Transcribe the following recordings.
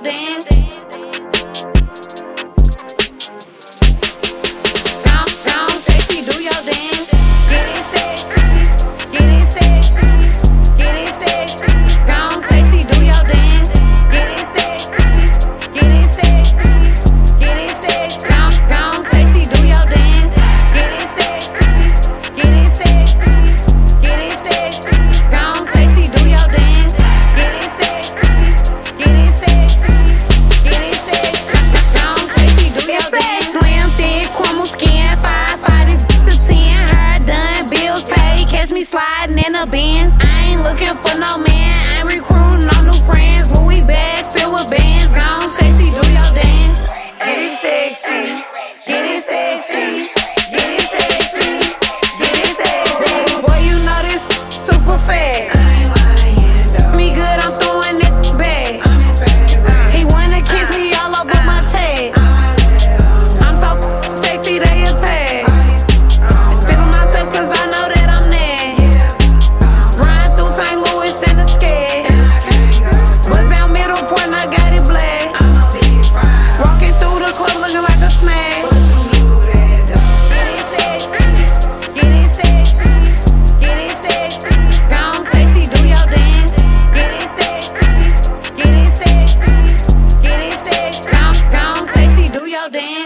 dance. I ain't looking for no man.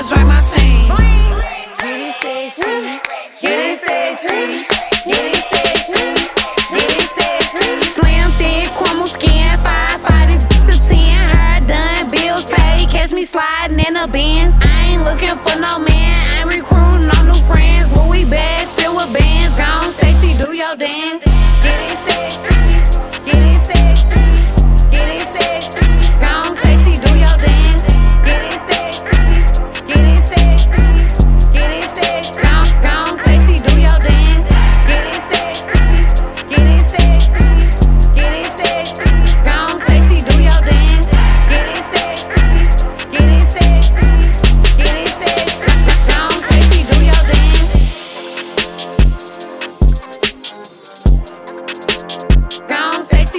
Let's ride my team. Get it sexy, get it sexy, get it sexy, get it sexy. Slim skin, five five ten. Done, bills paid, catch me sliding in the bins. I ain't looking for no man, I'm recruiting no new friends.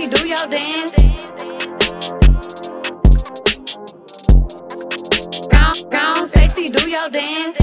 pussy, do your dance. Gone, gone, sexy, do your dance.